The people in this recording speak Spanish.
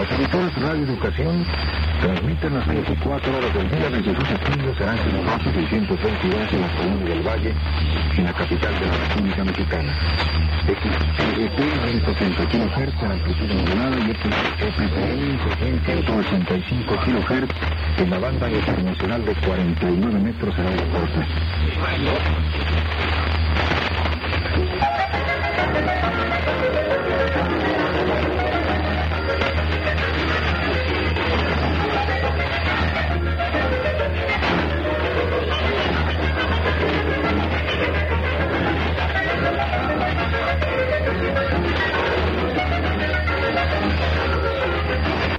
Las emisoras Radio Educación transmiten las 24 horas del día desde sus estudios en Ángel Rosso 622 en la Comuna del Valle, en la capital de la República Mexicana. XEP 170 kHz en amplitud modulada y FPM 185 kHz en la banda internacional de 49 metros en la corta.